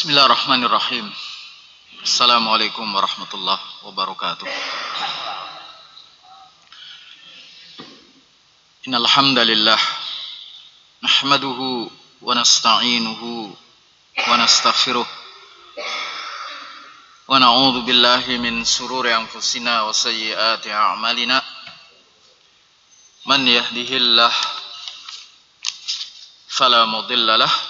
Bismillahirrahmanirrahim. Assalamualaikum warahmatullahi wabarakatuh. Innal hamdalillah nahmaduhu wa nasta'inuhu wa nastaghfiruh wa na'udzu billahi min sururi anfusina wa sayyiati a'malina. Man yahdihillah fala mudilla lahu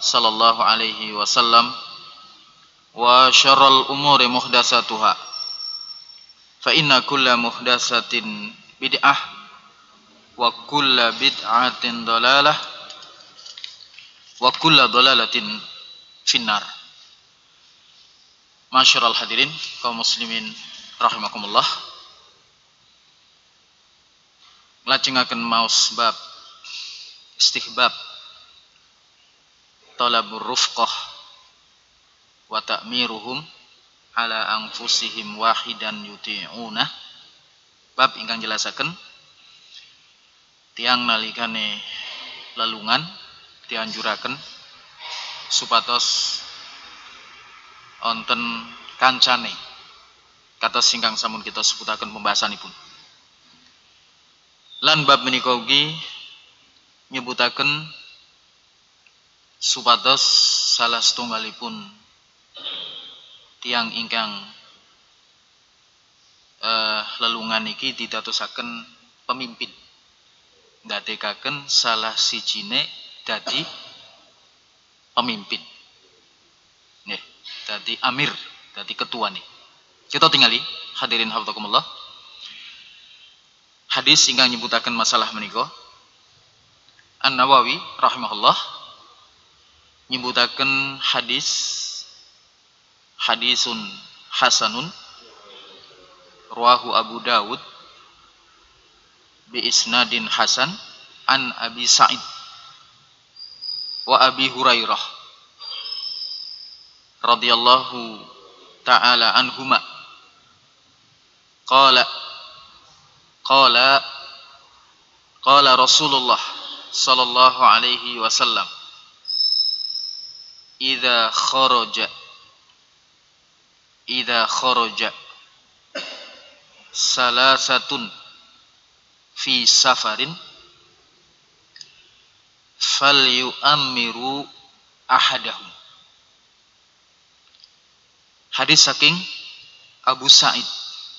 sallallahu alaihi wasallam wa syarral umuri muhdasatuha fa inna kulla muhdasatin bid'ah wa kulla bid'atin dalalah wa kulla dalalatin finnar. Masyarul hadirin kaum muslimin rahimakumullah. Lajengaken maus bab istihbab talabur rufqah wa ta'miruhum ala anfusihim wahidan yuti'una. Bab ingkang jelasaken tiang nalikane lelungan dianjuraken supatos onten kancane. Kata singkang samun kita sebutaken pembahasanipun. Lan bab menika ugi nyebutaken supados salah setunggalipun tiang ingkang uh, lelungan iki didatosaken pemimpin. Ndadekaken salah sijine dadi pemimpin. Nggih dadi amir dadi ketua nih kita tinggali hadirin hafizakumullah hadis ingkang nyebutaken masalah menika An-Nawawi rahimahullah nyebutaken hadis hadisun hasanun ruahu Abu Dawud bi isnadin hasan an Abi Sa'id wa Abi Hurairah radhiyallahu taala anhuma. Qala qala qala Rasulullah sallallahu alaihi wasallam idza kharaja. Idza kharaja. Salasatun fi safarin. Falyu'ammiru ahadahum. Hadis saking Abu Sa'id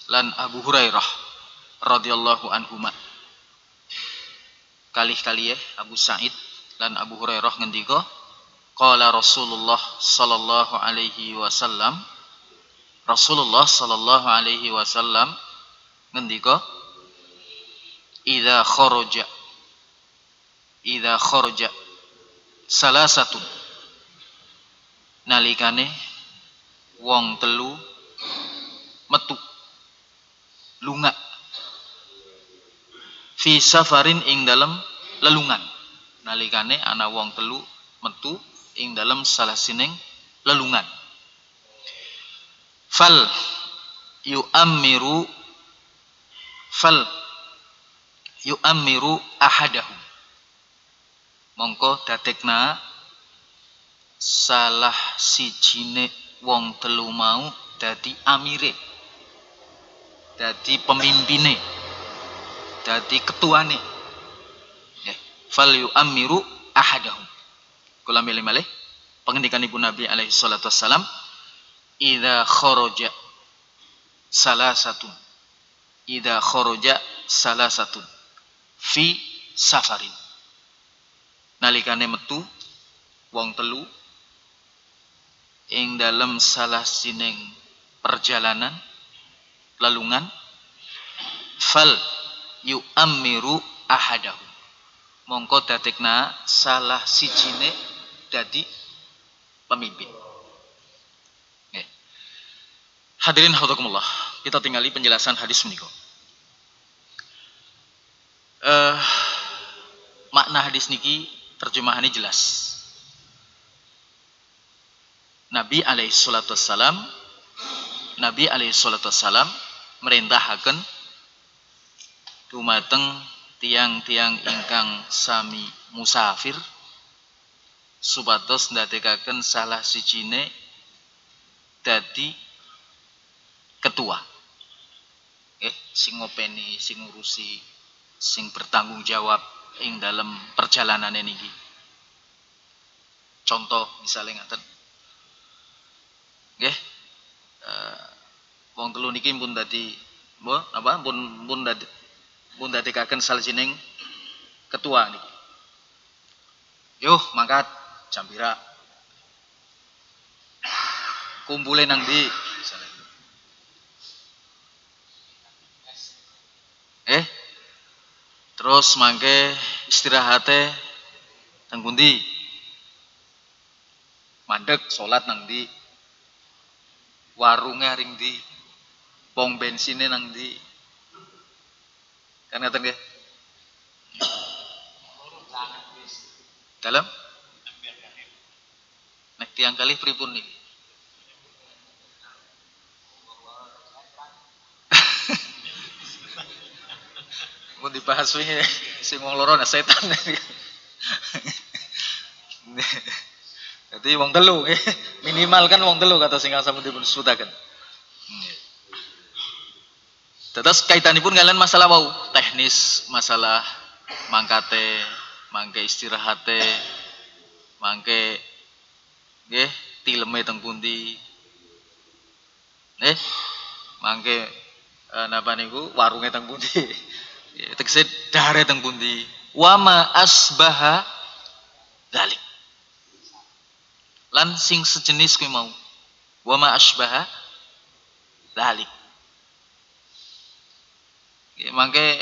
lan Abu Hurairah radhiyallahu anhuma. Kalih-kalih Abu Sa'id lan Abu Hurairah ngendika Qala Rasulullah sallallahu alaihi wasallam Rasulullah sallallahu alaihi wasallam ngendika Idza kharaja Idza kharaja salah satu nalikane wong telu metu lunga fi safarin ing dalam lelungan. Nalikane ana wong telu metu ing dalam salah sining lelungan. Fal yu'ammiru fal yu'ammiru ahadahum. Mongko dadekna salah sijine wong telu mau dadi amire dadi pemimpine dadi ketuane. Ya fal yu'ammiru ahadahum kula milih malih. Pengendikan ibu Nabi alaihi salatu wassalam idza kharaja salasatun. Idza kharaja salasatun fi safarin. Nalikane metu wong telu ing dalam salah sining perjalanan lalungan fal yu'ammiru ahadahu mongko dadekna salah sijine dadi pemimpin. Okay. hadirin hadikumullah kita tinggali penjelasan hadis menika uh, makna hadis niki terjemahannya jelas. Nabi alaihi salatu wassalam Nabi alaihi salatu wassalam merintahkan dumateng tiang-tiang ingkang sami musafir supados ndadekaken salah sijine dadi ketua. Eh sing ngopeni sing ngurusi sing bertanggung jawab ing dalam perjalanan ini contoh misalnya ngaten. Nggih. Uh, wong telu niki pun dadi apa pun pun dadi pun dadekaken saljining ketua nih. Yuh, mangkat jam pira? Kumpulin nang di Eh? Terus mangke istirahatnya teng pundi? Mandek salat nang di warungnya ring di pom bensinnya nang di Kan ngaten nggih? Dalam? Tiang kali pripun nih? Mau dibahas wingi sing wong loro setan. Jadi wong telu minimal kan wong telu kata sing sampun dipun sebutaken. Terus kaitanipun kalian masalah wau teknis masalah mangkate, mangke istirahate, mangke nggih tileme teng pundi. Nggih. Mangke eh, napa niku warunge teng pundi. Tegese dare teng pundi. Wa ma asbaha dzalik. Lan sing sejenis kuwi mau. Wa ma asbaha dzalik mangke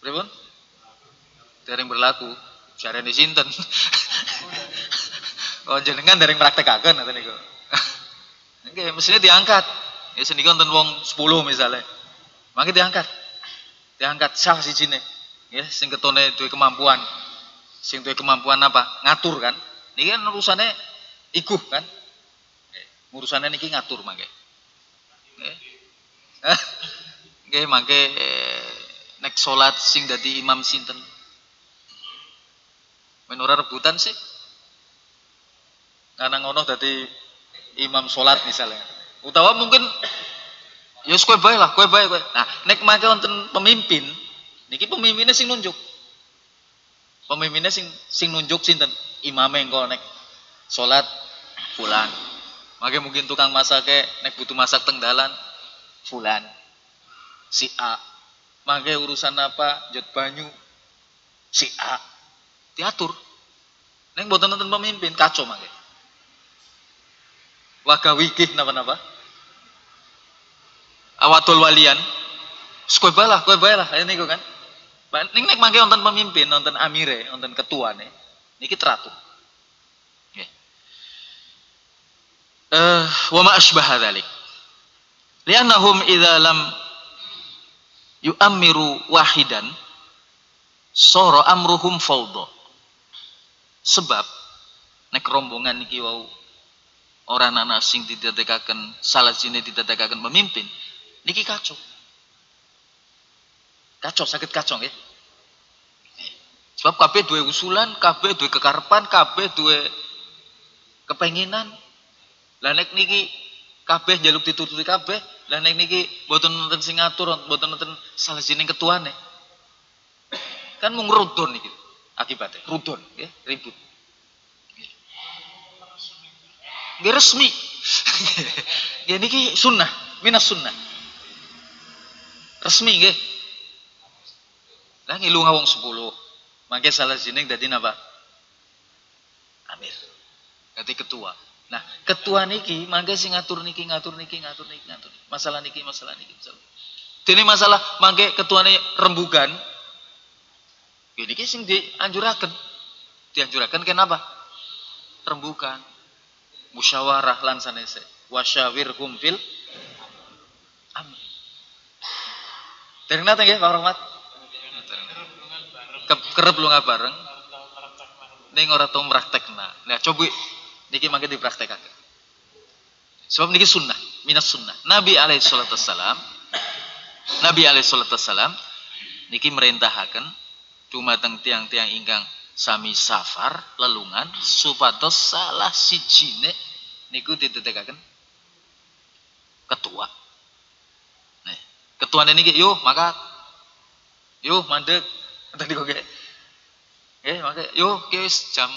pripun? Dereng berlaku. Syarene sinten? oh jenengan dereng praktekaken ngoten niku. Nggih, mestinya diangkat. Ya senika wonten wong 10 misalnya. Mangke diangkat. Diangkat sah sijine. Ya sing ketone duwe kemampuan. Sing duwe kemampuan apa? Ngatur kan. Niki kan urusane ikuh kan. Urusane niki ngatur mangke. Nggih. Nggih eh, nek salat sing dadi imam sinten? Men ora rebutan sih. Karena ngono dadi imam salat misalnya. Utawa mungkin ya kowe bae lah, kowe bae kowe. Nah, nek mangke wonten pemimpin, niki pemimpinnya sing nunjuk. Pemimpinnya sing sing nunjuk sinten? Imame engko nek salat fulan. Mangke mungkin tukang masak nek butuh masak teng dalan fulan si A. Mangke urusan apa? Jod banyu si A. Diatur. Neng boten nonton pemimpin kacau mangke. Waga wikih napa-napa? Awatul walian. Kowe balah, kowe balah ini kan. Ning nek mangke nonton pemimpin, nonton amire, nonton ketuane, niki teratur. Nggih. Eh, wa ma asbaha dzalik. Li'annahum idza lam yu'ammiru wahidan soro amruhum fawdo sebab nek rombongan iki wau orang anak sing didadekaken salah sini didadekaken pemimpin niki kacau. Kacau sakit kacau ya sebab kabeh dua usulan kabeh dua kekarepan kabeh dua kepenginan. Lah nek niki kabeh jaluk ditututi kabeh lah nek niki boten nonton sing ngatur nonton salah ketua ketuane. Kan mung rudon akibatnya rudon ya ribut Gak resmi. ya niki sunnah, minas sunnah. Resmi nggih. Lah ngilu ngawong 10. Mangke salah sini dadi napa? Amir. Ganti ketua. Nah, ketua niki mangke sing ngatur niki, ngatur niki, ngatur niki, ngatur niki. Masalah niki, masalah niki, masalah. Dene masalah mangke ketuane rembugan. Ini sing dianjuraken. Dianjuraken kenapa? Rembugan. Musyawarah lan sanese. Wasyawirhum fil amr. Dereng nate Pak Rahmat? Kerep lunga bareng. Ning ora tau praktekna. Nah, coba niki mangke dipraktekake. Sebab niki sunnah, minas sunnah. Nabi alaihi salatu wassalam Nabi alaihi salatu wassalam niki merintahaken dumateng tiang-tiang ingkang sami safar lelungan supados salah sijine niku ditutekaken ketua. Ketua niki yo maka yo mandek tadi kok Eh, maka yo guys jam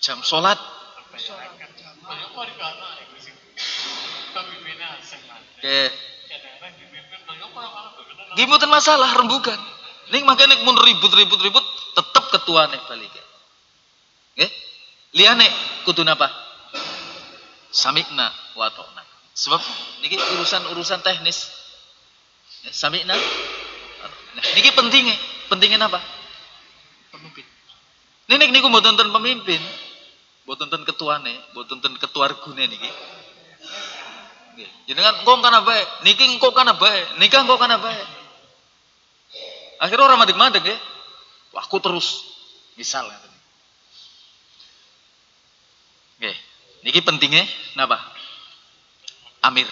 jam sholat. Oke. Gimutan masalah rembukan. Ning makanya mun ribut-ribut-ribut tetep ketua nih balik. Nggih. Liane kudu napa? Samikna wa ta'na. Sebab niki urusan-urusan teknis. Ya, samikna. Nah, niki pentingnya. Pentingnya apa? Pemimpin. Nenek niku mau tonton pemimpin, mau tonton ketuane, mau tonton ketua regune niki. Jadi kan kok kana bae, niki kok kana bae, nikah kok kana bae. Akhirnya orang madeg-madeg ya. Wah, aku terus misal Oke, niki pentingnya napa? Amir.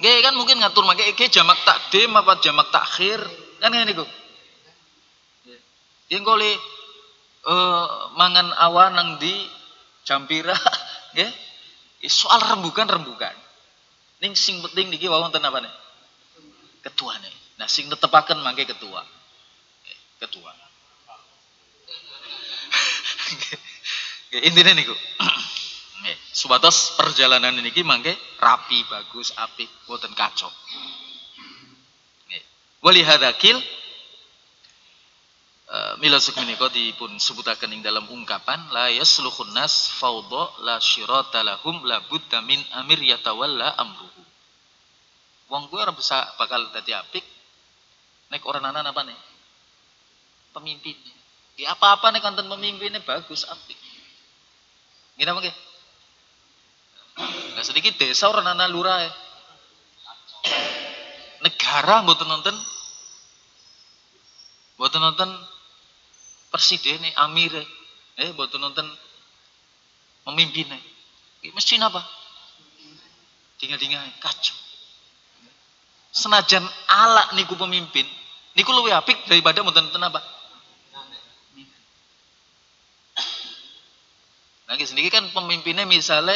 Nggih kan mungkin ngatur make iki jamak takdim apa jamak takhir kan ngene niku. Yen kole uh, mangan awan nang di Jampira nggih. Soal rembukan-rembukan. Ning sing penting niki wonten apa nih? Ketuane. Nah sing netepaken mangke ketua. Ketua. Intinya niku. Subatos perjalanan ini mangke rapi, bagus, apik, boten kacau. Wali hadakil uh, mila menika dipun sebutaken ing dalam ungkapan la yasluhun nas fawdha la syirata lahum la budda min amir yatawalla amruhu. Wong ora bisa bakal dadi apik nek ora ana apa nih? Pemimpin. Ya apa-apa nek konten pemimpinnya bagus apik. Gini apa nggih? Nah sedikit desa orang ana lurah ya. Negara mboten nonton Mboten nonton presiden amire, eh mboten nonton memimpinnya. Mesti apa? Tinggal-tinggal kacau. Senajan ala niku pemimpin, niku luwih apik daripada mboten nonton apa? Nah, sendiri kan pemimpinnya misalnya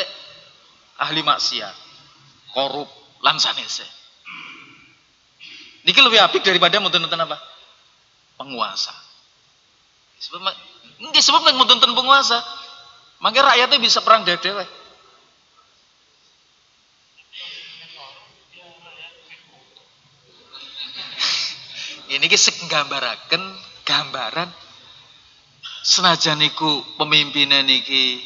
ahli maksiat, korup, lan sanese. Niki lebih apik daripada mboten nonton apa? penguasa. Sebab nggih sebab nek nuntun penguasa, mangke rakyatnya bisa perang dhewe Ini ki gambaraken gambaran senajan niku pemimpinnya niki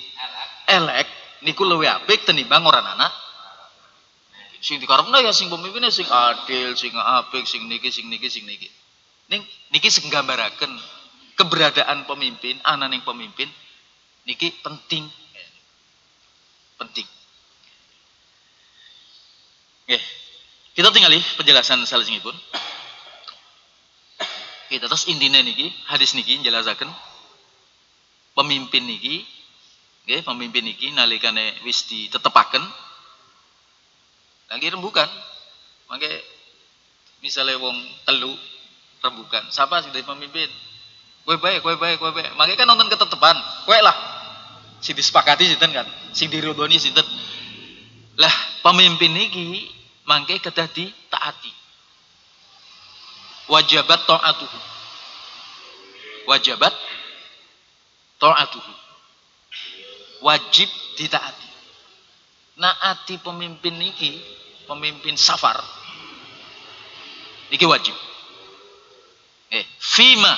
elek niku luwih apik tenimbang orang anak sing dikarepno ya sing pemimpinnya sing adil sing apik sing niki sing niki sing niki Ning niki senggambaraken keberadaan pemimpin, ananing pemimpin niki penting. Penting. Oke. Kita tinggali penjelasan salajengipun. Kita. Terus intinya niki hadis niki jelasaken pemimpin niki nggih pemimpin niki nalikane wis ditetepaken. Lagi rembukan. Mangke misalnya wong telu rembukan. Siapa sih dari pemimpin? Kue baik kue baik kue baik makanya kan nonton ketetepan. Kue lah si disepakati sinten kan? Sing diridoni sinten. Lah pemimpin niki mangke kedah taati wajabat taatuhu. Wajabat taatuhu. Wajib ditaati. Naati pemimpin niki pemimpin safar niki wajib. Eh fima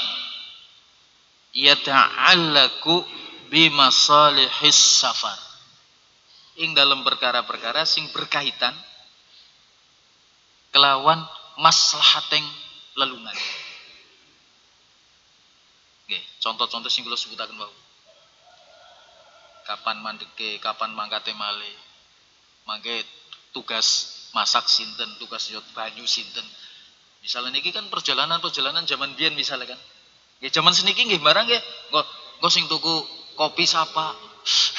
yata'allaku bimasalihis safar. Ing dalam perkara-perkara sing berkaitan kelawan maslahateng lelungan. Oke, contoh-contoh sing kula sebutaken wau. Kapan mandeke, kapan mangkate male. Mangke tugas masak sinten, tugas yot banyu sinten. Misalnya niki kan perjalanan-perjalanan zaman biyen misalnya kan. Nggih zaman seniki nggih barang nggih nggo sing tuku kopi sapa.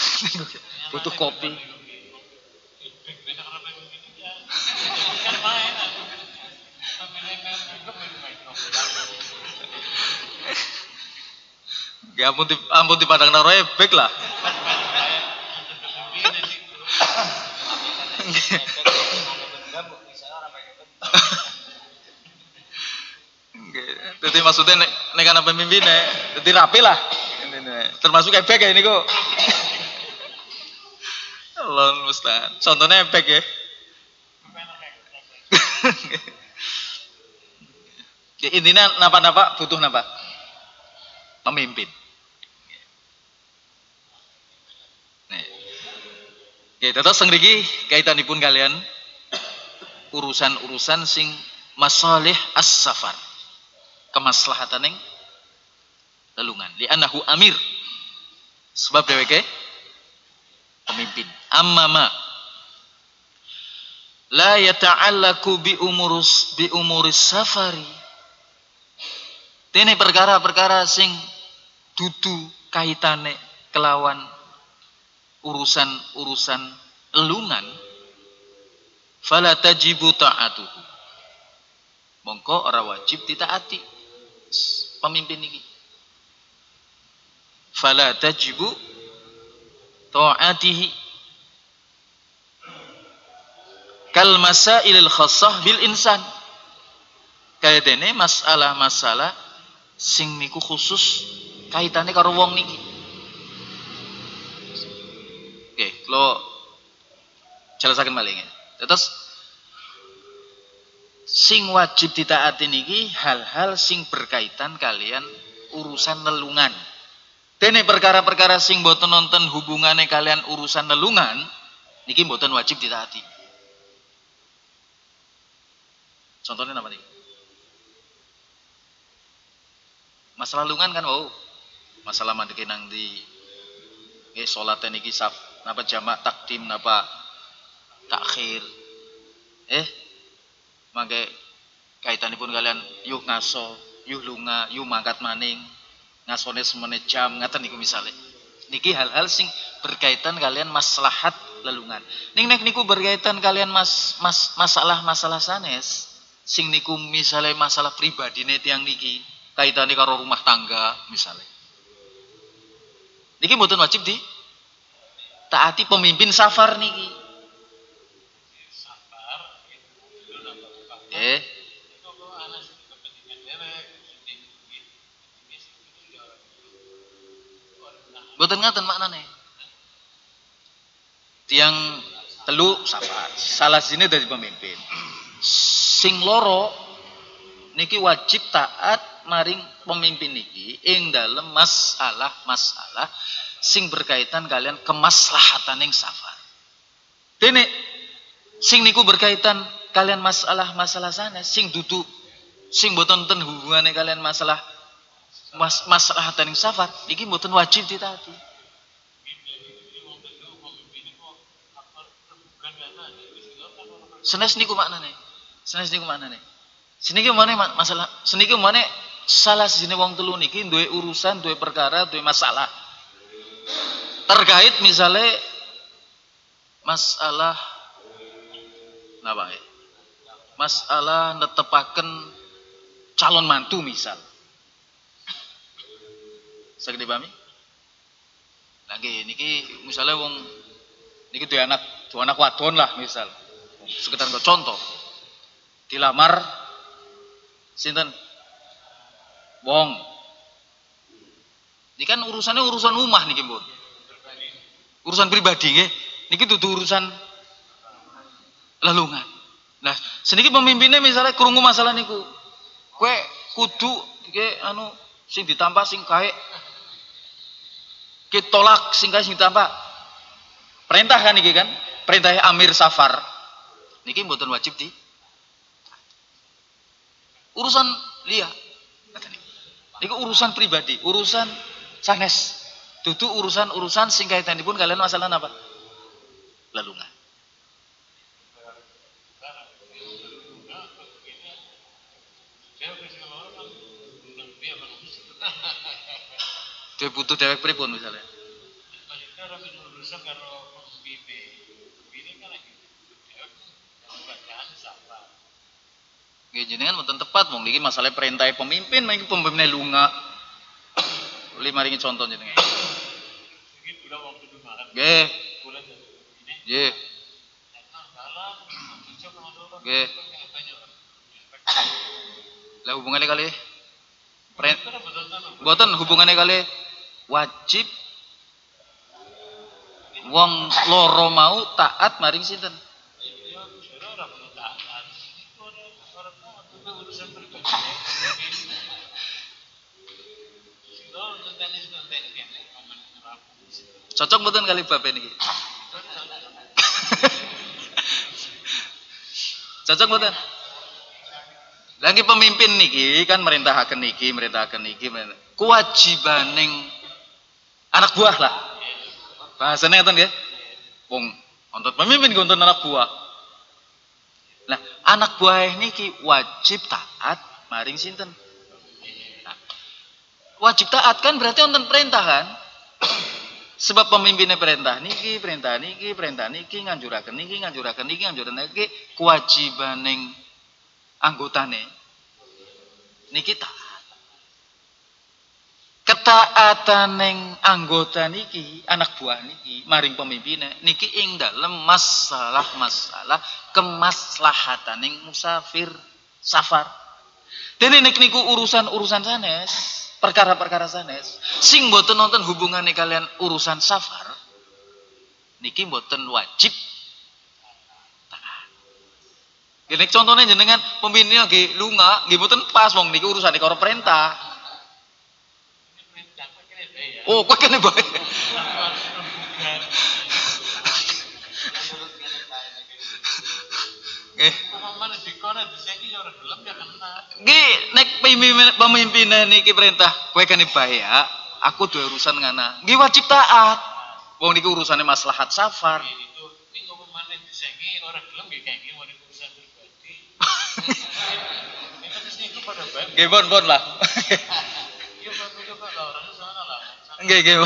Butuh kopi. Ya ampun di, ampun dipandang naro ebek lah. Jadi maksudnya nek nek ana pemimpin jadi rapi lah. Termasuk ebek ya ini kok. Allah mustahil. Contohnya ebek ya. ya intinya napa-napa butuh napa? Pemimpin. Ya, terus sengriki kaitanipun kalian urusan-urusan sing masalih as-safar. Kemaslahatan yang lelungan. anahu amir. Sebab dheweke pemimpin. Amma ma la yata'allaku bi umurus bi umuris safari. Dene perkara-perkara sing dudu kaitane kelawan urusan-urusan elungan fala tajibu ta'atuhu. Mongko ora wajib ditaati pemimpin ini. Fala tajibu ta'atihi. Kal masailil khassah bil insan. Kaya dene masalah-masalah sing niku khusus kaitannya karo wong niki Oke, lo jelasaken malih. Terus sing wajib ditaati niki hal-hal sing berkaitan kalian urusan nelungan. Dene perkara-perkara sing boten nonton hubungannya kalian urusan nelungan niki boten wajib ditaati. Contohnya apa nih? Masalah lungan kan wow. Masalah mandeke nang di eh salat niki saf napa jamak takdim napa takhir. Eh? Mangke kaitanipun kalian yuk ngaso yuk lunga yuk mangkat maning ngasone semene jam ngaten niku misale. Niki hal-hal sing berkaitan kalian maslahat lelungan. Ning nek niku berkaitan kalian mas, mas masalah-masalah sanes sing niku misale masalah pribadi nih tiang niki kaitannya karo rumah tangga misalnya niki mboten wajib di taati pemimpin safar niki. Eh. Boten ngaten maknane. Tiang telu safar. Salah sini dari pemimpin. Sing loro niki wajib taat maring pemimpin niki ing dalam masalah-masalah sing berkaitan kalian kemaslahatan yang safar. Dene sing niku berkaitan kalian masalah-masalah sana sing dudu sing boten ten hubungannya kalian masalah mas, masalah yang safar iki boten wajib ditaati. Senes niku maknane. Senes niku maknane. Seniki mana masalah seniki mana salah sini wong telu niki duwe urusan, duwe perkara, duwe masalah terkait misalnya masalah napa ya? Masalah netepaken calon mantu misal. Saged dipahami? Lagi niki misalnya wong niki dua anak dua anak wadon lah misal. Sekitar contoh. Dilamar sinten? Wong. Ini kan urusannya urusan rumah niki, Mbon. Urusan pribadi nggih. Niki dudu urusan lalungan. Nah, sedikit pemimpinnya misalnya kerungu masalah niku. Kue kudu ke anu sing ditambah sing kae kitolak sing kae sing ditambah. Perintah kan niki kan? Perintah Amir Safar. Niki mboten wajib di urusan liya. Niku urusan pribadi, urusan sanes. Dudu urusan-urusan sing kaitanipun kalian masalah apa? Lalungan. Dia butuh dewek pripun misalnya. Nggih jenengan mboten tepat wong niki masalah perintah pemimpin mangke pemimpinnya lunga. Lima ringi contoh jenengan. Nggih. Nggih. Nggih. Lah hubungannya kali Boten hubungannya kali wajib wong loro mau taat maring sinten? Cocok betul kali bab ini. Cocok betul. Lagi pemimpin niki kan merintahaken niki, merintahaken niki, kewajibaning anak buah lah. Bahasanya ngeten nggih. Wong untuk pemimpin untuk anak buah. Nah, anak buah niki wajib taat maring sinten? Nah, wajib taat kan berarti wonten perintah kan? Sebab pemimpinnya perintah niki, perintah niki, perintah niki, nganjuraken niki, nganjuraken niki, nganjuraken niki, kewajibaning anggotane niki taat. Ketaataning anggota niki, anak buah niki, maring pemimpinnya niki ing dalem masalah-masalah kemaslahataning musafir safar. Dene nek niku urusan-urusan sanes, perkara-perkara sanes sing boten nonton hubungannya kalian urusan safar niki boten wajib Gini contohnya jenengan pemimpin lagi lunga, nggih boten pas wong niki urusan karo perintah. Oh, kok kene bae. Nggih. Nggih, nek pemimpin pemimpin niki perintah kowe kene bahaya, aku duwe urusan ngana. Nggih wajib taat. Wong niki urusane maslahat safar. Nggih bon bon lah. Nggih nggih.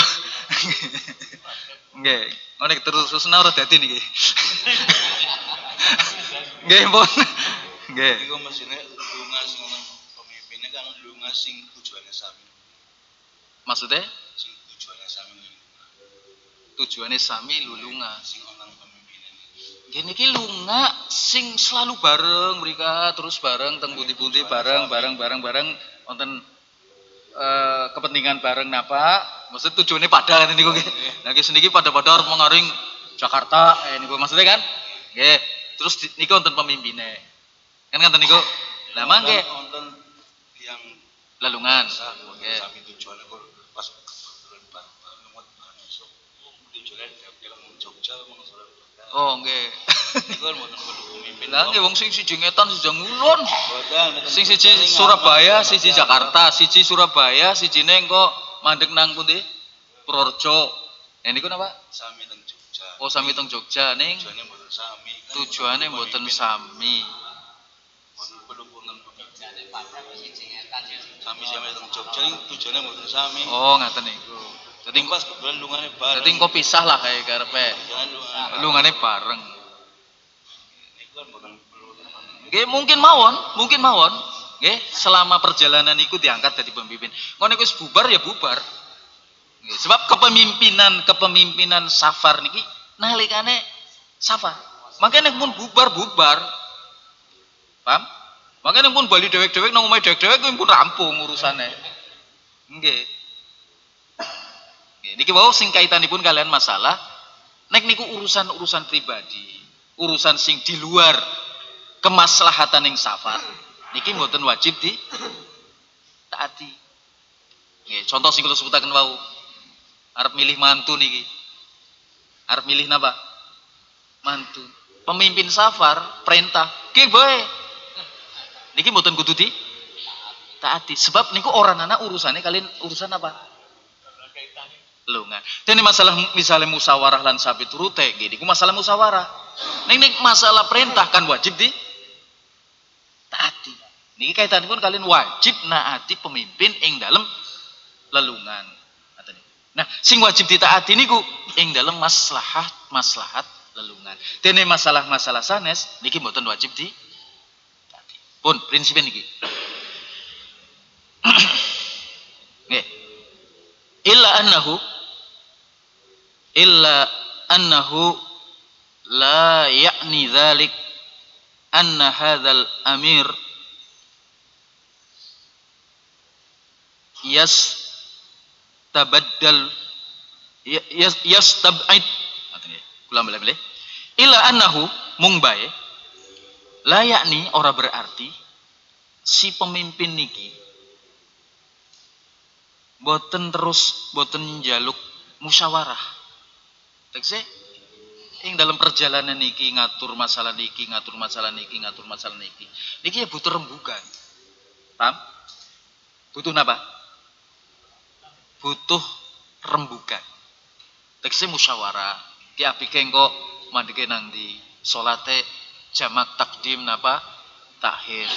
Nggih. Ngono terus terus ora dadi niki. Nggih, pun. Nggih. Iku mesine lunga sing pemimpinnya kan lunga sing tujuannya sami. Maksudnya? Sing tujuannya sami. Tujuannya sami lulunga sing orang pemimpinnya. Gini ki lunga sing selalu bareng mereka terus bareng teng pundi-pundi bareng bareng bareng bareng wonten uh, kepentingan bareng napa maksud tujuannya pada kan niku. Nah ki seniki pada-pada arep mengaring Jakarta eh niku maksudnya kan? Nggih. Terus niku wonten pemimpinnya. Kan ngoten niku. Lah mangke wonten yang lelungan. Oke. Sami tujuan aku pas Oh, nggih. Niku mboten kudu pemimpin. Lah nggih wong sing siji ngetan siji ngulon. Sing siji Surabaya, siji Jakarta, siji Surabaya, sijine engko mandek nang pundi? Purworejo. Nah niku napa? Sami teng Jogja. Oh, sami teng Jogja ning Tujuannya mboten sami. tujuane mboten sami. Sami sami teng Jogja ini tujuannya mboten sami. Oh, ngaten niku. Dadi pas kebetulan lungane bareng. dadi engko pisah lah kayak karepe. Lungane. Bareng. Iku kan boten perlu teman. Nggih mungkin mawon, mungkin mawon. Nggih, selama perjalanan iku diangkat jadi pemimpin. Ngono iku bubar ya bubar. Nggih, sebab kepemimpinan kepemimpinan safar niki nalikane safar. Makanya pun bubar bubar. Paham? Makanya pun bali dewek-dewek nang omahe dewek-dewek pun rampung urusane. Nggih. Niki wau sing kaitanipun kalian masalah nek niku urusan-urusan pribadi, urusan sing di luar kemaslahatan yang safar niki mboten wajib di taati. Nggih, contoh sing kula sebutaken wau. Arep milih mantu niki. Arep milih napa? Mantu. Pemimpin safar perintah, "Ki bae." Niki mboten kudu di taati. Sebab niku orang anak urusannya kalian urusan apa? Lunga. Dene masalah misalnya musyawarah lan sapi turute niku masalah musyawarah. Ning nek masalah perintah kan wajib di taati. Niki kaitanipun kalian wajib naati pemimpin ing dalam lelungan. Nah, sing wajib ditaati niku ing dalam maslahat maslahat lelungan. Dene masalah-masalah sanes niki mboten wajib di. Pun prinsipnya niki. Nggih. Illa annahu illa annahu la ya'ni dhalik anna hadzal amir yas tabaddal yas yastab'id ulang balik balik illa annahu mung bae la yakni ora berarti si pemimpin niki boten terus boten jaluk musyawarah. Tekse ing dalam perjalanan niki ngatur masalah niki ngatur masalah niki ngatur masalah niki. Niki ya butuh rembugan. Paham? Butuh apa butuh rembugan. Tekse musyawarah. Ki apike engko mandeke nang ndi? Salate jamak takdim napa? Takhir.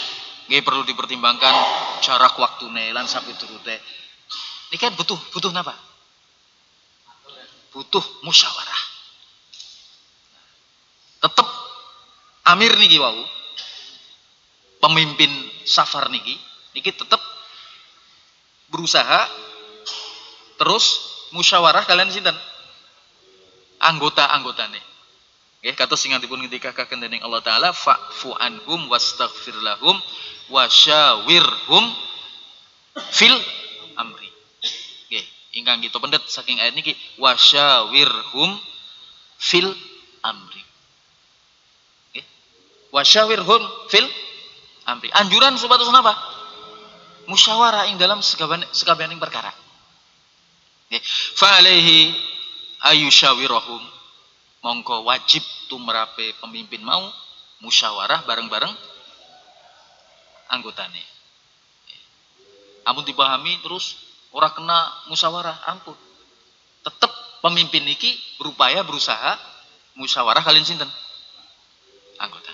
Nggih perlu dipertimbangkan jarak waktune lan sapi turute ini kan butuh butuh napa? Butuh musyawarah tetap amir niki wau. Pemimpin safar niki niki tetap berusaha terus musyawarah kalian sinten? Anggota-anggotane. Nggih kados sing ngantipun ngendikaken dening Allah taala fa'fu anhum wastaghfir lahum wasyawirhum fil amri. Nggih ingkang kita pendet saking ayat niki wasyawirhum fil amri wasyawirhum fil amri anjuran supados napa musyawarah ing dalam sekabianing perkara fa alaihi ayusyawirahum mongko wajib tumrape pemimpin mau musyawarah bareng-bareng anggotane. Ampun dipahami terus ora kena musyawarah, ampun. Tetap pemimpin niki berupaya berusaha musyawarah kalian sinten? Anggotane.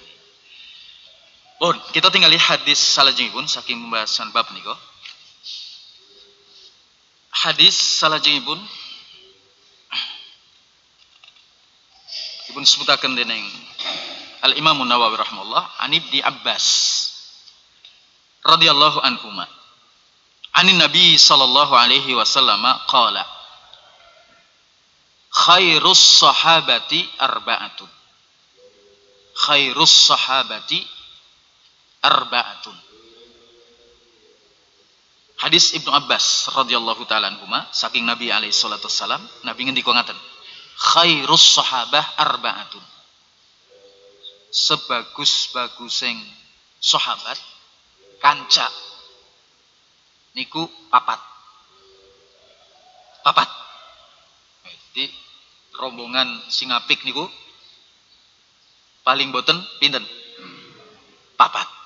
Bon, kita tinggal lihat hadis salajengipun saking pembahasan bab niko. Hadis salajengipun dipun sebutaken dening Al Imam Nawawi rahimahullah an Ibni Abbas radhiyallahu anhuma. Anin Nabi sallallahu alaihi wasallam qala khairus sahabati arba'atun. Khairus sahabati arba'atun. Hadis Ibnu Abbas radhiyallahu taala anhuma saking Nabi alaihi salatu wasallam Nabi ngendika ngaten khairus sahabah arba'atun. Sebagus-bagusing sahabat kanca niku papat. Papat. Jadi rombongan singapik niku paling boten pinten? Papat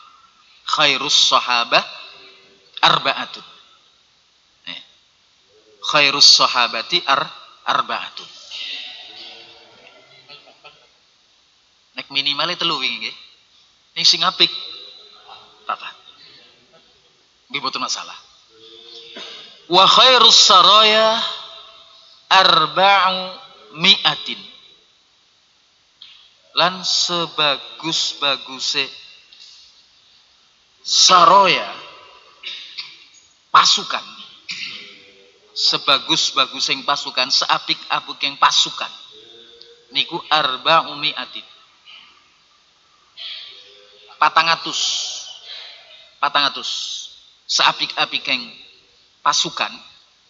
khairus sahabah arba'atun khairus sahabati ar arba'atun nek minimalnya telu wingi nggih. Ning sing apik papat. Nggih boten masalah. Wa khairus saraya arba'u mi'atin lan sebagus-baguse saroya pasukan. Sebagus-bagus yang pasukan seapik-apik yang pasukan. Niku arba umi atin patangatus patangatus. Seapik-apik yang pasukan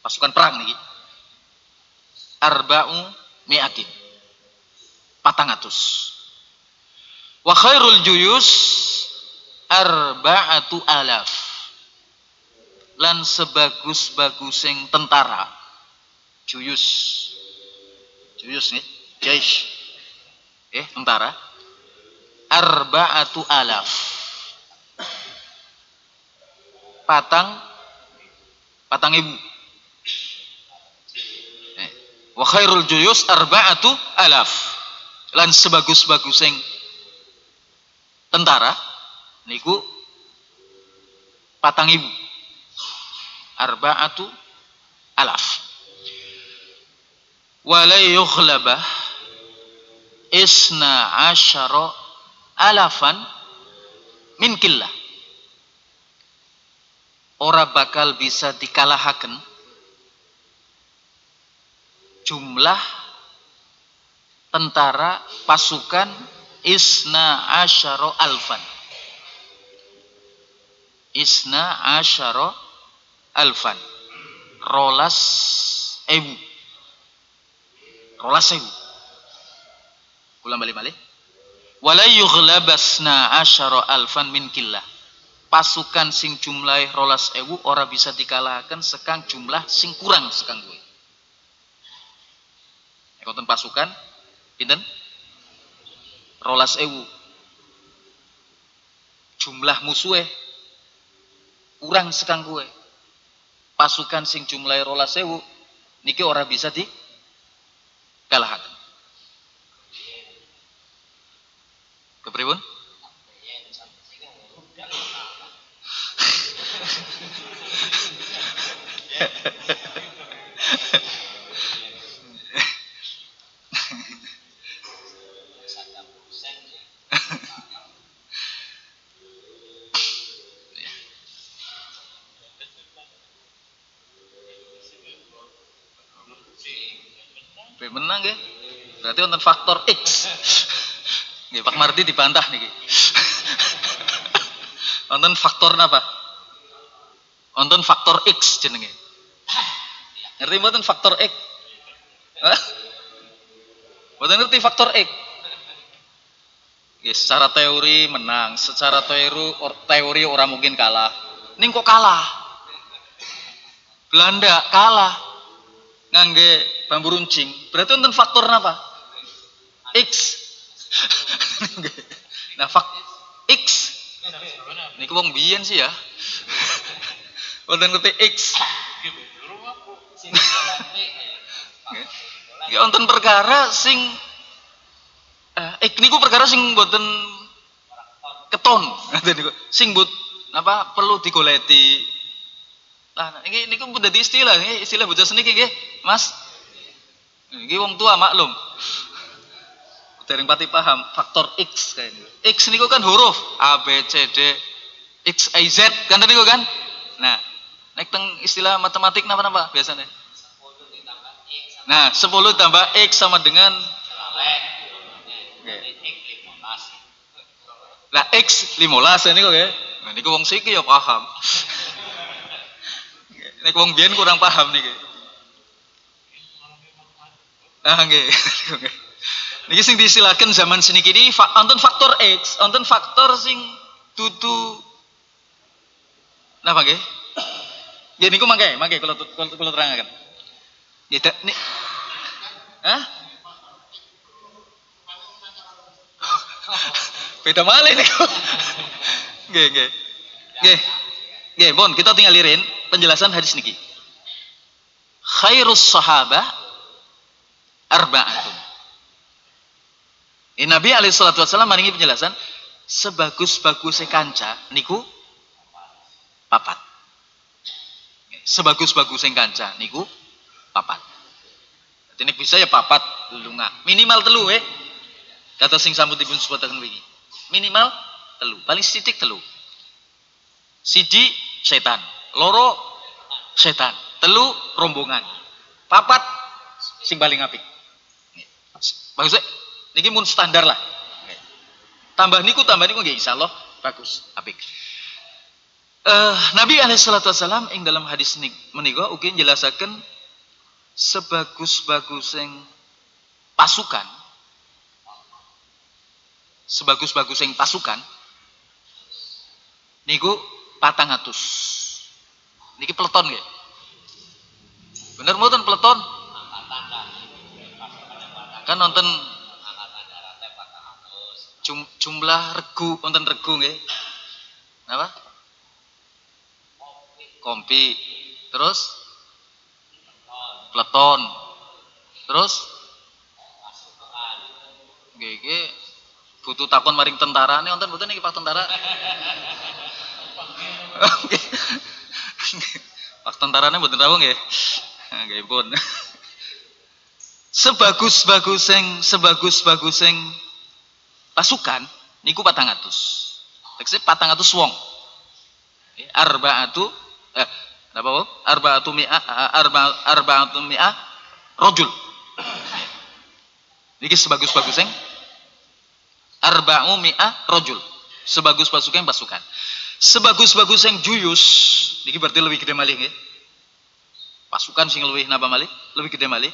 pasukan perang nih. Arba'u mi'atin patangatus. Wa khairul juyus arba'atu alaf. Lan sebagus-bagus yang tentara. Juyus. Juyus nih jaish. Eh tentara. Arba'atu alaf. Patang. Patang ibu. Eh, wa khairul juyus arba'atu alaf. Lan sebagus-bagus yang tentara niku patang ibu. Arba'atu alaf. Walay yughlabah isna asyara alafan min killah. Ora bakal bisa dikalahaken jumlah tentara pasukan isna asyara alfan isna asyara alfan. Rolas ewu. Rolas ewu. Ulang balik balik wala yughlabasna asyara alfan min killah. Pasukan sing jumlah rolas ewu ora bisa dikalahkan sekang jumlah sing kurang sekang gue Ekoten pasukan pinten? Rolas ewu. Jumlah musuhe kurang sekang pasukan sing jumlah rolas ewu niki ora bisa di kalahkan kepribun menang ya. Berarti wonten faktor X. Nggih, Pak Mardi dibantah niki. wonten faktor apa? Wonten faktor X jenenge. Ngerti mboten faktor X? Mboten ngerti faktor X? Ya, secara teori menang, secara teori or, teori orang mungkin kalah. Ning kok kalah? Belanda kalah. Ngangge bambu runcing. Berarti untuk faktor apa? X. nah, fak X. Ini wong biyen sih ya. Wonten ngerti X. Ya wonten perkara sing eh niku perkara sing mboten keton. Sing but apa perlu digoleti. Lah ini niku dadi istilah, ini istilah bocah seni nggih, Mas. Ini wong tua maklum. Dereng pati paham faktor X kayak ini. X niku kan huruf A B C D X Y Z kan niku kan? Nah, nek teng istilah matematik napa-napa biasanya? Nah, 10 tambah X sama dengan Lah X 15 niku nggih. Nah niku wong siki ya paham. Nek wong biyen kurang paham niki. Ah nggih. Niki sing disilakan zaman sini kini wonten faktor X, wonten faktor sing dudu napa nggih? Ya niku mangke, mangke kula kula terangaken. Ya nik Hah? Beda malih niku. Nggih. Nggih. Nggih, bon, kita tinggal lirin penjelasan hadis niki. Khairus sahabah arba'atun. Ini Nabi alaihi salatu wasallam maringi penjelasan sebagus-bagusnya kanca niku papat. Sebagus-bagusnya kanca niku papat. Dadi nek bisa ya papat lunga. Minimal telu eh. Kata sing sambutipun sebutaken wingi. Minimal telu, paling sithik telu. Siji setan, loro setan, telu rombongan. Papat sing paling apik. Bagus eh? Niki mun standar lah. Tambah niku tambah niku nggih insyaallah. Bagus, apik. Uh, Nabi Alaihissalam ing dalam hadis menika ugi njelasaken sebagus-bagus yang pasukan. Sebagus-bagus yang pasukan. Niku patang atus. Niki peleton ya bener mboten peleton? Kan nonton jum, jumlah regu nonton regu nggih. Apa kompi. Terus? Peleton terus? GG butuh takon maring tentara nih nonton butuh nih pak tentara? Pak tentara nih butuh tahu nggak nggak pun. Sebagus bagus yang sebagus bagus yang pasukan niku patang atus tekse patang atus wong arbaatu eh, apa bu? Arba'atu mi'a arba arba'atu mi'a rajul. Niki sebagus-bagus yang arba'u mi'a rajul. Sebagus pasukan pasukan. Sebagus-bagus yang juyus, niki berarti lebih gede malih nggih. Pasukan sing lebih napa malih? Lebih gede malih.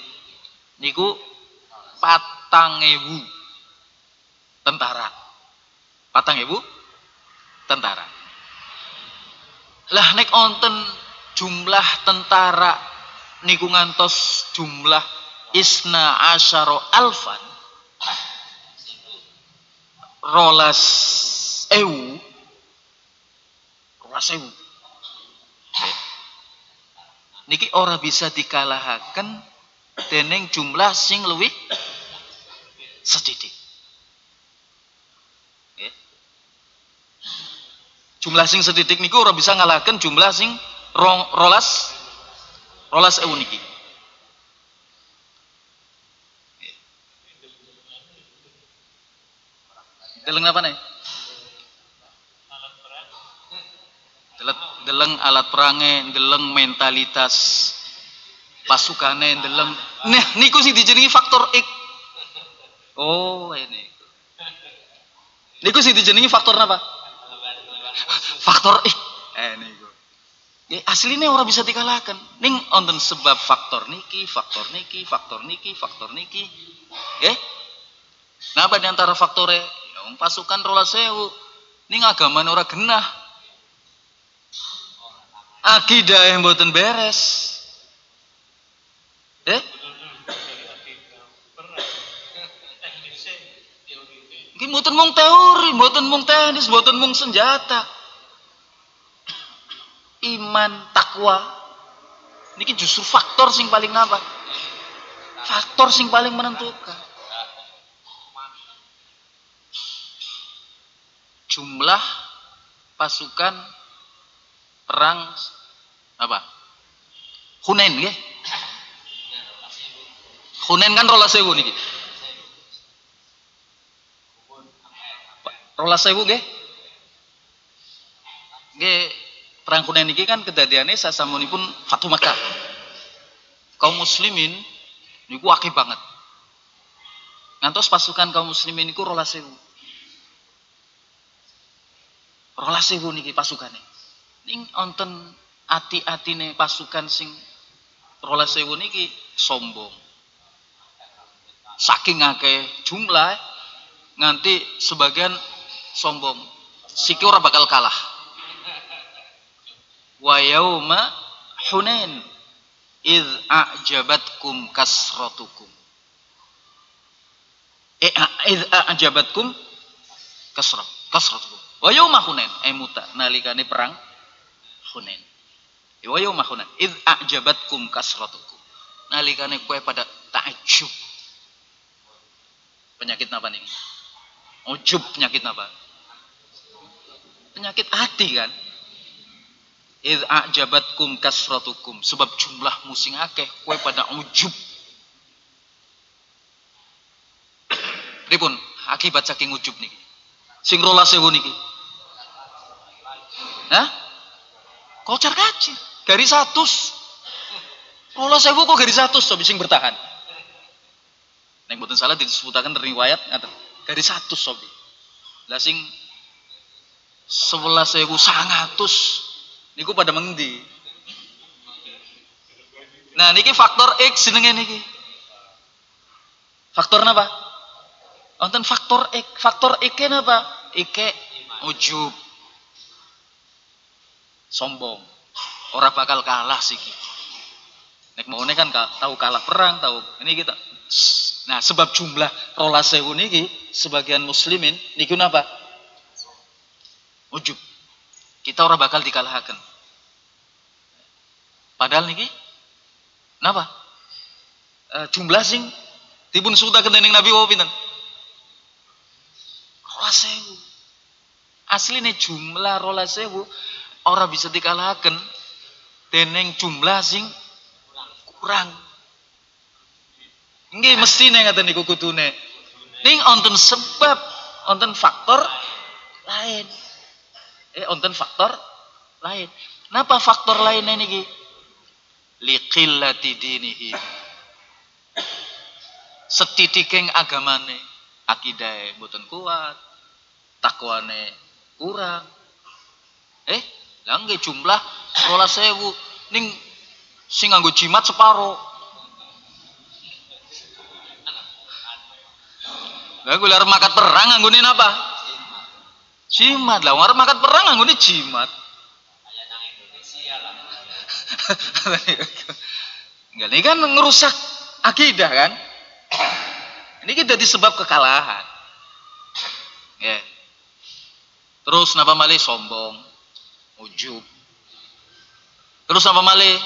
Niku patang ewu tentara. Patang ewu tentara. Lah nek onten jumlah tentara niku ngantos jumlah isna asyaro alfan rolas ewu rolas ewu niki ora bisa dikalahaken dening jumlah sing luwih sedidik jumlah sing sedidik niku ora bisa ngalahkan jumlah sing rong, rolas rolas ewu niki. Deleng apa nih? Deleng alat perangnya deleng mentalitas pasukane deleng. Nah niku sing dijenengi faktor X. Oh ini. Niku sing dijenengi faktor apa faktor eh niku Ya, aslinya orang bisa dikalahkan. Ning onten sebab faktor niki, faktor niki, faktor niki, faktor niki. Ya. Napa di antara faktornya? Ya, pasukan rola sewu. Ning agama ora genah. Akidah yang buatan beres. Eh? Ini buatan mung teori, buatan mung teknis, buatan mung senjata iman, takwa. Niki justru faktor sing paling apa? Faktor sing paling menentukan. Jumlah pasukan perang apa? Hunain nggih. Hunain kan rolas sewu niki. Rolas sewu nggih. Nggih perang Hunain ini kan kedadiannya sasamunipun Fatu Makkah. Kaum muslimin niku akeh banget. Ngantos pasukan kaum muslimin niku rolas sewu. Rolas sewu niki pasukane. Ning onten ati-atine pasukan sing rolas sewu niki sombong. Saking akeh jumlah nganti sebagian sombong. Ora bakal kalah. Wa yauma Hunain id a'jabatkum kasratukum. Eh id a'jabatkum kasrat kasratukum. Wa yauma Hunain. Eh muta nalikane perang Hunain. Wa yauma Hunain. Id a'jabatkum kasratukum. Nalikane kowe pada takjub. Penyakit apa nih? Ujub penyakit apa penyakit hati kan id a'jabatkum kasratukum sebab jumlah musing akeh kowe pada ujub Pripun akibat saking ujub niki. Sing rolas sewu niki. Hah? Kocar kacir. Garis satu. Rolas sewu kok garis satu so sing bertahan. Nek mboten salah disebutaken riwayat ngaten. Garis satu sobi. Lah sing 11.100 niku pada mengendi? Nah niki faktor X jenenge niki. Faktor apa? Wonten faktor X, faktor X napa? X ujub. Sombong. Orang bakal kalah sih. Nek mau kan tahu kalah perang, tahu ini kita. Nah, sebab jumlah rola sewu niki sebagian muslimin niku napa? Ujub. Kita orang bakal dikalahkan. Padahal niki napa? E, jumlah sing dipun sutaken dening Nabi wau pinten? Sewu. nih jumlah rola sewu orang bisa dikalahkan dening jumlah sing kurang. Nggih mesti nih ngaten niku kudune. Ning onten sebab, onten faktor lain. Eh onten faktor lain. Napa faktor lainnya niki? Liqillati dinihi. Setitiking agamane, akidah mboten kuat, takwane kurang. Eh, lah nggih jumlah 12000 ning sing nganggo jimat separo. Lah gue makat perang nganggone apa? Jimat lah, arep makat perang nganggone jimat. Enggak, ini kan ngerusak akidah kan? Ini kita disebab kekalahan. Ya. Terus napa malih sombong, ujub. Terus napa malih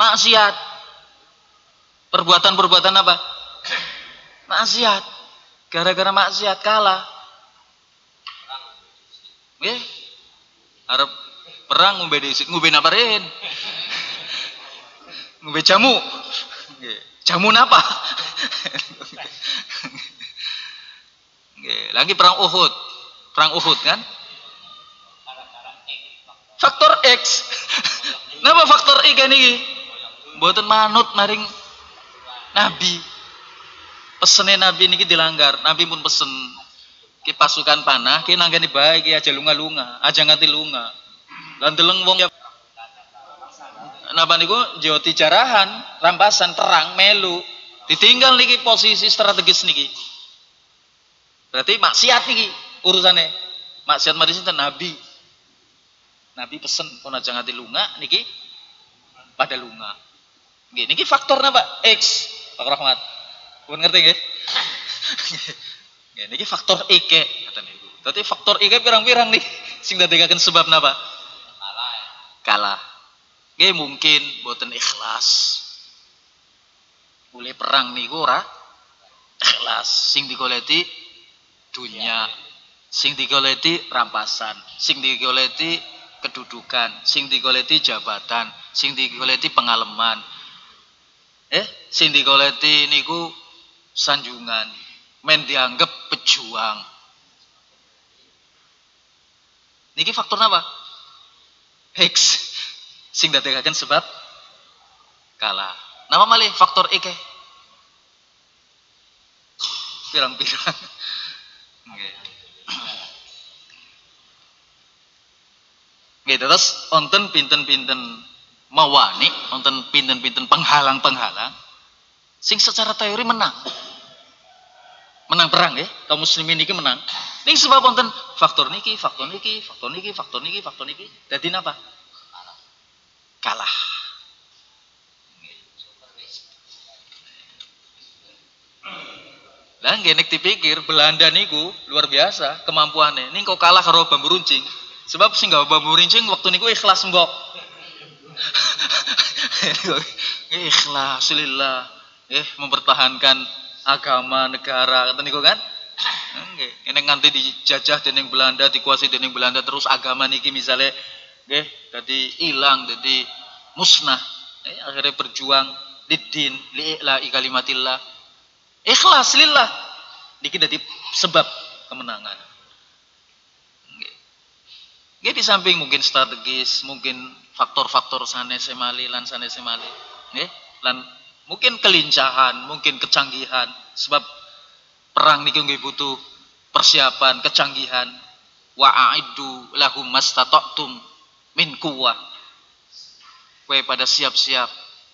maksiat. Perbuatan-perbuatan apa? Maksiat. Gara-gara maksiat kalah. Nggih. Arep perang ngombe disik ngombe naparin. ngombe jamu. Jamu napa? Lagi perang Uhud. Perang Uhud kan? Faktor X. Napa faktor X ini? Mboten manut maring Nabi pesennya Nabi ini dilanggar. Nabi pun pesen ki pasukan panah ki nanggani baik ki aja lunga-lunga, aja nganti lunga. Lan deleng wong ya Napa niku joti jarahan, rampasan perang melu. Ditinggal niki posisi strategis niki. Berarti maksiat niki urusannya. Maksiat mari sinten Nabi. Nabi pesen pun aja nganti lunga niki pada lunga. Nggih niki faktor napa? X Pak Rahmat. Pun ngerti nggih? Nggih niki faktor ike kata niku. Dadi faktor ike pirang-pirang nih sing dadekaken sebab napa? Kalah. Kalah. Mungkin boten ikhlas. Boleh perang niku ora ikhlas sing digoleti dunia sing digoleti rampasan sing digoleti kedudukan sing digoleti jabatan sing digoleti pengalaman eh sing digoleti niku sanjungan, men dianggap pejuang. Niki faktor apa? Hex sing dadekaken sebab kalah. Nama malih faktor ike. Pirang-pirang. Nggih. Nggih, terus wonten pinten-pinten mawani, wonten pinten-pinten penghalang-penghalang sing secara teori menang. Menang perang ya, kaum muslimin niki menang. Ning sebab wonten faktor niki, faktor niki, faktor niki, faktor niki, faktor niki. Dadi napa? Kalah. Lah nggih nek dipikir Belanda niku luar biasa kemampuannya. Ning kok kalah karo bambu runcing. Sebab sing bambu runcing waktu niku ikhlas mbok. ikhlas lillah eh mempertahankan agama negara kata niku kan nggih ini nganti dijajah dening Belanda dikuasai dening Belanda terus agama niki misalnya nggih dadi ilang dadi musnah eh, akhirnya berjuang lidin li'la kalimatillah ikhlas lillah Niki dadi sebab kemenangan. Nggih di samping mungkin strategis, mungkin faktor-faktor sanes semali lan sanes semali. Nggih, lan mungkin kelincahan, mungkin kecanggihan sebab perang niki nggih butuh persiapan, kecanggihan. Wa a'iddu lahum mastata'tum min quwwah. Kowe pada siap-siap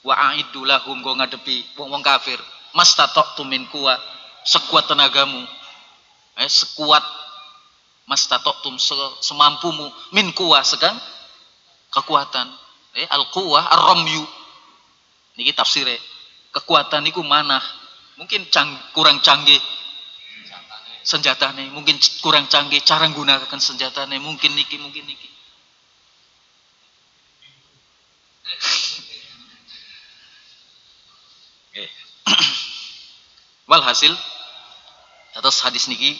wa a'iddu lahum go ngadepi wong-wong kafir. Mastata'tum min quwwah. Sekuat tenagamu. Eh, sekuat mastata'tum semampumu min quwwah segang kekuatan. Eh, al-quwwah ar-ramyu. Niki tafsirnya. Kekuatan niku mana? Mungkin cang, kurang canggih senjata nih mungkin kurang canggih cara menggunakan nih mungkin niki mungkin niki walhasil atas hadis niki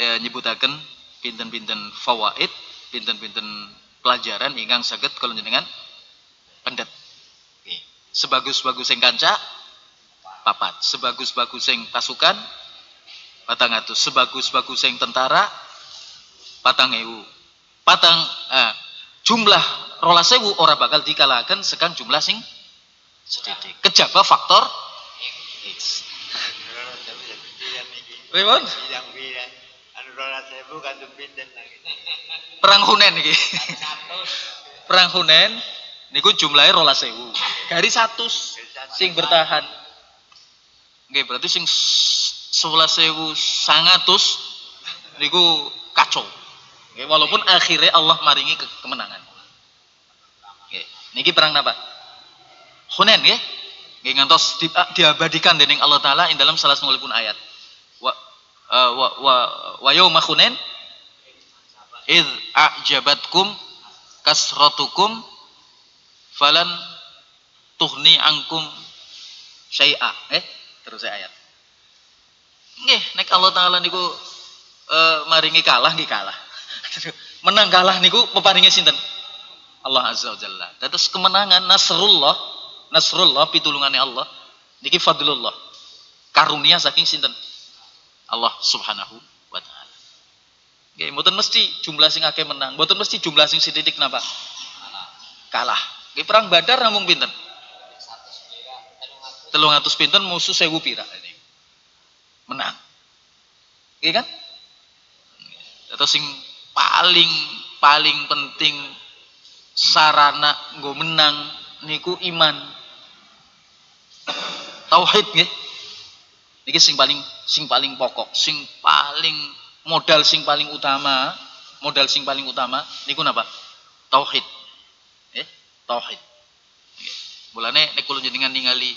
eh, nyebutaken pinten-pinten fawaid pinten-pinten pelajaran ingkang saged kalau jenengan pendet. Sebagus-bagus yang kanca papat sebagus-bagus yang pasukan patang atus sebagus-bagus yang tentara patang ewu. Patang eh, jumlah rola sewu ora bakal dikalahkan sekan jumlah sing sedikit kejaba faktor X. Rewon? Perang Hunen iki. Perang Hunen niku jumlahnya rola sewu. Garis satu sing bertahan. Nggih, berarti sing sebelas sewu sangatus niku kacau. Oke, walaupun akhirnya Allah maringi ke kemenangan. Oke, niki perang apa? Hunen ya. Nggih ngantos di, ah, diabadikan dening Allah taala ing dalam salah pun ayat. Wa uh, wa wa, wa yauma Hunen id a'jabatkum kasratukum falan tuhni angkum syai'a. Eh, terus ayat. Nggih, nek Allah taala niku e, maringi kalah nggih kalah. Menang kalah niku peparinge sinten? Allah Azza wa Jalla. Dados kemenangan Nasrullah, Nasrullah pitulungane Allah niki fadlullah. Karunia saking sinten? Allah Subhanahu wa taala. Nggih, mboten mesti jumlah sing akeh menang, mboten mesti jumlah sing sithik napa? Kalah. Nggih perang Badar namung pinten? Telung atus pinten musuh sewu pira ini menang. Iya kan? Atau sing paling paling penting sarana nggo menang niku iman. Tauhid nggih. Niki sing paling sing paling pokok, sing paling modal sing paling utama, modal sing paling utama niku napa? Tauhid. Eh, tauhid. Mulane nek kula jenengan ningali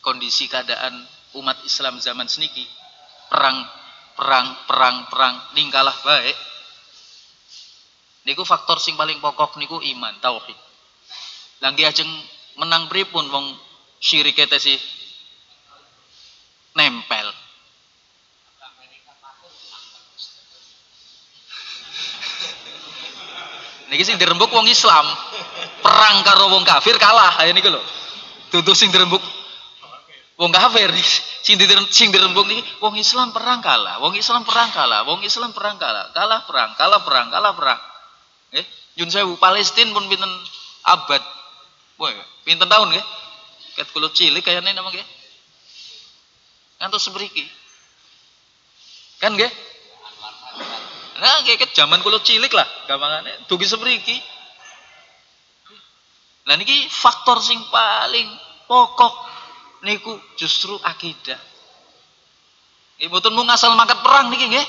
kondisi keadaan umat Islam zaman seniki perang perang perang perang ningkalah baik niku faktor sing paling pokok niku iman tauhid. Lagi ajeng menang pripun wong syirik sih? Nempel niki sing dirembuk wong Islam perang karo wong kafir kalah ayo niku lho dudu sing dirembuk Wong kafir sing sing dirembuk niki wong Islam perang kalah, wong Islam perang kalah, wong Islam perang kalah, kalah perang, kalah perang, kalah perang. Nggih, nyun sewu Palestina pun pinten abad. Woi, pinten tahun nggih? Ket kula cilik kayane nama nggih. Ngantos sebriki. Kan nggih? Nah, ket zaman kula cilik lah, gampangane dugi sebriki. Lah niki faktor sing paling pokok niku justru akidah. Nggih mboten mung asal mangkat perang niki nggih.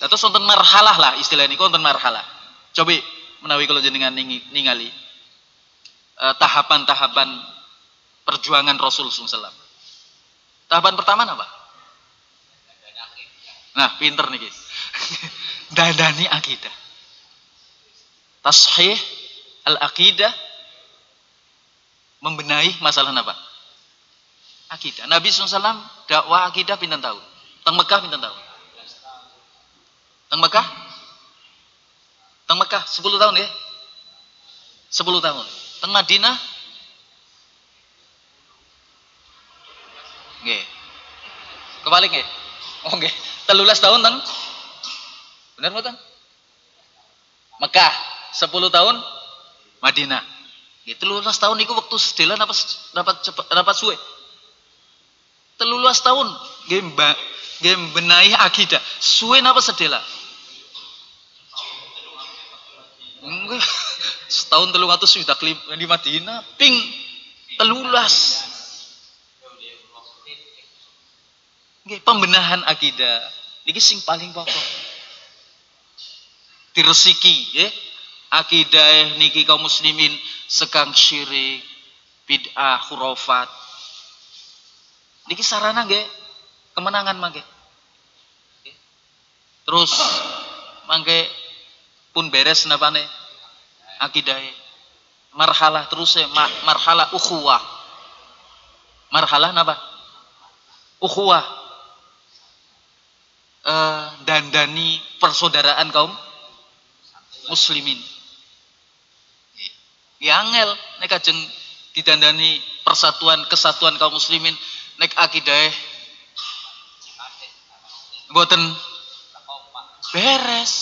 Dados wonten marhalah lah istilah niku wonten marhalah. Coba menawi kalau jenengan ningali eh, tahapan-tahapan perjuangan Rasul SAW. Tahapan pertama apa? Nah, pinter nih Dadani akidah. Tashih al-aqidah membenahi masalah apa? Akidah. Nabi SAW dakwah akidah pinten tahun? Teng Mekah pinten tahun? Teng Mekah? Teng Mekah 10 tahun ya? 10 tahun. Teng Madinah? Nggih. paling ya? Oh nggih. 13 tahun teng Bener mboten? Mekah, 10 tahun Madinah. Gitu lulas tahun itu waktu sedela dapat dapat cepat dapat suwe. Telulas tahun game game benahi akidah. Suwe napa sedela? Setahun telung atus sudah di Madinah, ping telulas. Nggih, pembenahan akidah niki sing paling pokok. Diresiki nggih. Akidah niki kaum muslimin sekang syirik, bid'ah, khurafat. Niki sarana nggih kemenangan mangke. Terus mangke pun beres napane akidah marhalah terus ma marhalah ukhuwah marhalah napa ukhuwah uh, dandani persaudaraan kaum muslimin. Ya angel. Nek ajeng didandani persatuan kesatuan kaum muslimin nek akidah mboten beres.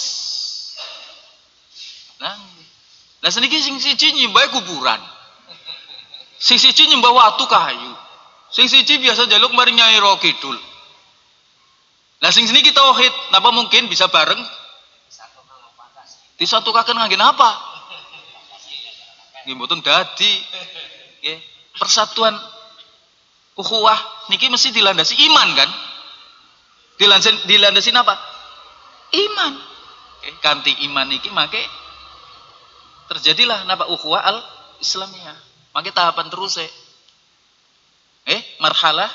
Nah lah seniki sing siji nyembah kuburan. Sing siji nyembah watu kayu sing siji biasa jaluk mari nyai Kidul Nah sing sini kita tauhid, napa mungkin bisa bareng? Disatukan ngangge apa? Nggih mboten dadi. Nggih, persatuan ukhuwah niki mesti dilandasi iman kan? Dilandasi dilandasi apa? Iman. Oke, kanti iman niki make terjadilah napa ukhuwah al Islamiyah. Make tahapan terus eh. Eh, marhalah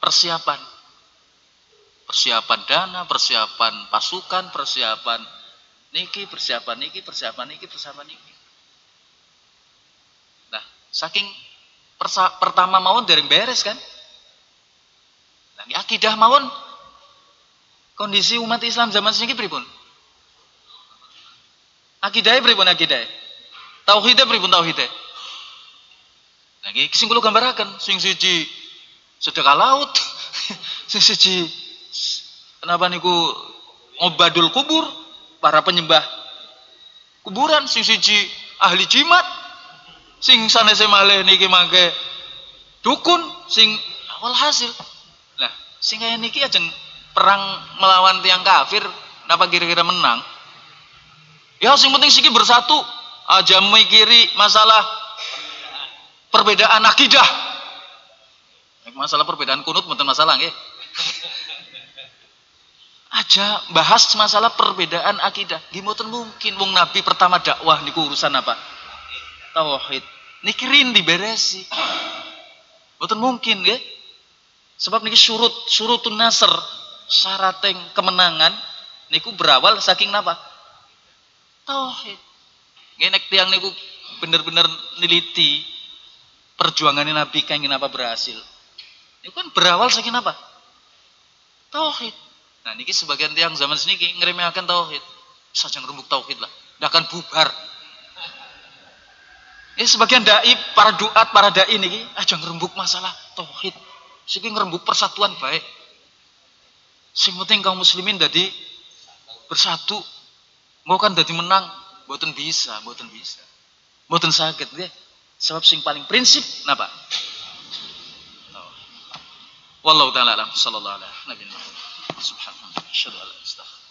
persiapan persiapan dana, persiapan pasukan, persiapan niki, persiapan niki, persiapan niki, persiapan niki. Nah, saking persa, pertama mawon dari beres kan? Lagi akidah mawon kondisi umat Islam zaman sini pripun? Akidahnya pripun akidah? Tauhidnya pripun tauhidnya? Lagi sing kula gambaraken sing siji sedekah laut, sing siji Kenapa niku ngobadul kubur, para penyembah kuburan sing siji ahli jimat, sing sanese malih niki mangke dukun, sing awal hasil. Nah, sing kaya niki ajeng perang melawan tiang kafir, napa kira-kira menang? Ya sing penting siki bersatu, aja mikiri masalah perbedaan akidah. Masalah perbedaan kunut bukan masalah nggih aja bahas masalah perbedaan akidah. Gimana mungkin wong Nabi pertama dakwah niku urusan apa? Tauhid. Niki rin diberesi. Mboten mungkin nggih. Sebab niki surut surutun nasr syarat kemenangan niku berawal saking napa? Tauhid. Nggih nek tiang niku bener-bener niliti perjuangan Nabi kenging apa berhasil. Itu kan berawal saking apa? Tauhid. Nah niki sebagian tiang zaman sini ngeremehaken tauhid. Saja ngerembuk tauhid lah. Tidak akan bubar. Ini sebagian dai, para duat, para dai niki aja ngerembuk masalah tauhid. Siki ngerembuk persatuan baik. Sing penting kaum muslimin jadi bersatu. Mau kan jadi menang, buatan bisa, buatan bisa. Buatan sakit deh. Sebab sing paling prinsip napa? Wallahu taala alam sallallahu alaihi wasallam. Subhanallah. أشهد أن لا إله إلا